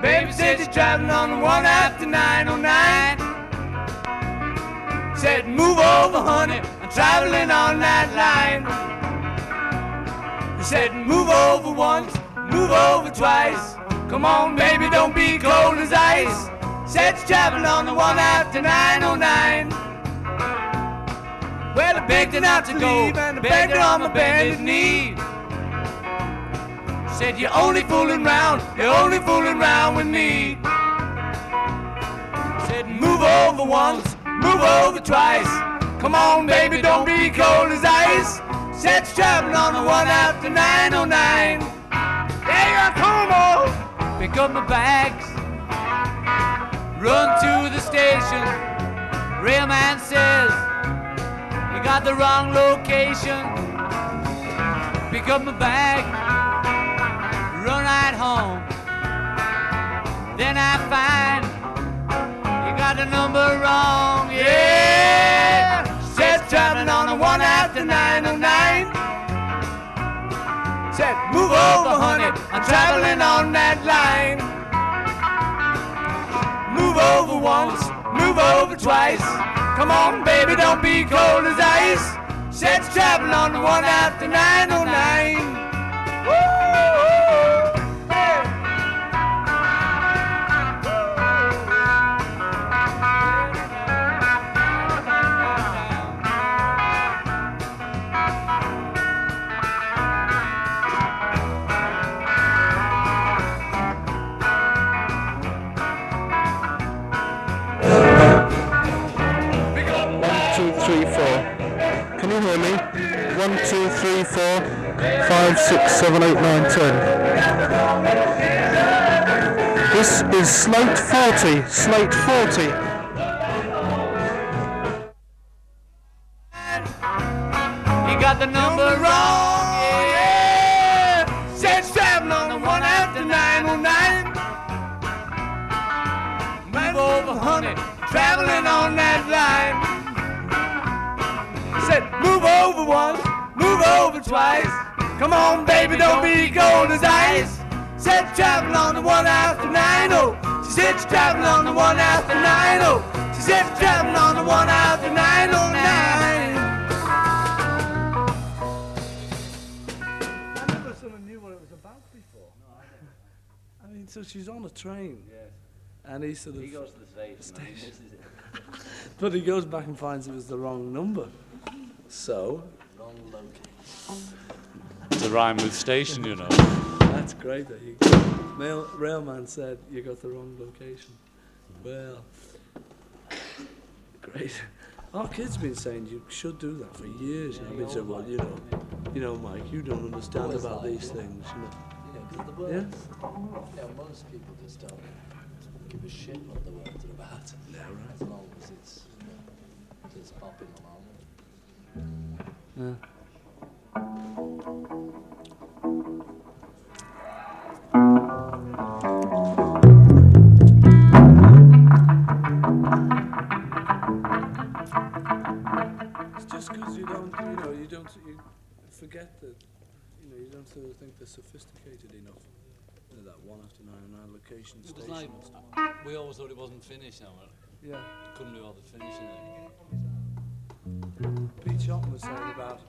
baby said she's traveling on the one after 909. Said, move over, honey, I'm traveling on that line. Said, move over once, move over twice. Come on, baby, don't be cold as ice. Said she's traveling on the one after 909. Well, I begged her not to go, begged her on my bended knee. Said, you're only fooling round, you're only fooling round with me. Said, move over once, move over twice. Come on, baby, don't be cold as ice. Said, traveling on the one after 909. There you come on, pick up my bags, run to the station. Railman says, you got the wrong location. Pick up my bag, Then I find you got the number wrong. Yeah, says traveling on a one after 909. Said, move over, honey, I'm traveling on that line. Move over once, move over twice. Come on, baby, don't be cold as ice. Said traveling on the one after 909. Two, three, four. Can you hear me? One, two, three, four, five, six, seven, eight, nine, ten. This is Slate 40. Slate 40. You got the number wrong, yeah. Said traveling on the one after 909. Move over, honey, traveling on that line. Move over twice. Come on, baby, don't be cold as ice. Said traveling on the one after 90. She said she's traveling on the one after 90. She said she's traveling on the one after 909. I never sort of knew what it was about before. I mean, so she's on a train. And he sort of. He goes to the station. and he misses it. But he goes back and finds it was the wrong number. So, Wrong location. It's a rhyme with station, you know. that's great that you. Mail, railman said you got the wrong location. Well, great. Our kid's been saying you should do that for years. and I've been saying, well, you know, you know, Mike, you don't understand about like, these yeah. things, you know. Yeah, because the Yeah? words. Yeah? most people just don't give a shit what the words are about. Yeah, right. As long as it's uh, just popping along. Yeah. It's just because you don't, you know, you don't, you forget that, you know, you don't sort of think they're sophisticated enough. You know, that one after nine nine location It station. like, we always thought it wasn't finished now. Yeah. Couldn't be bothered finishing it. Pete Shotton was saying about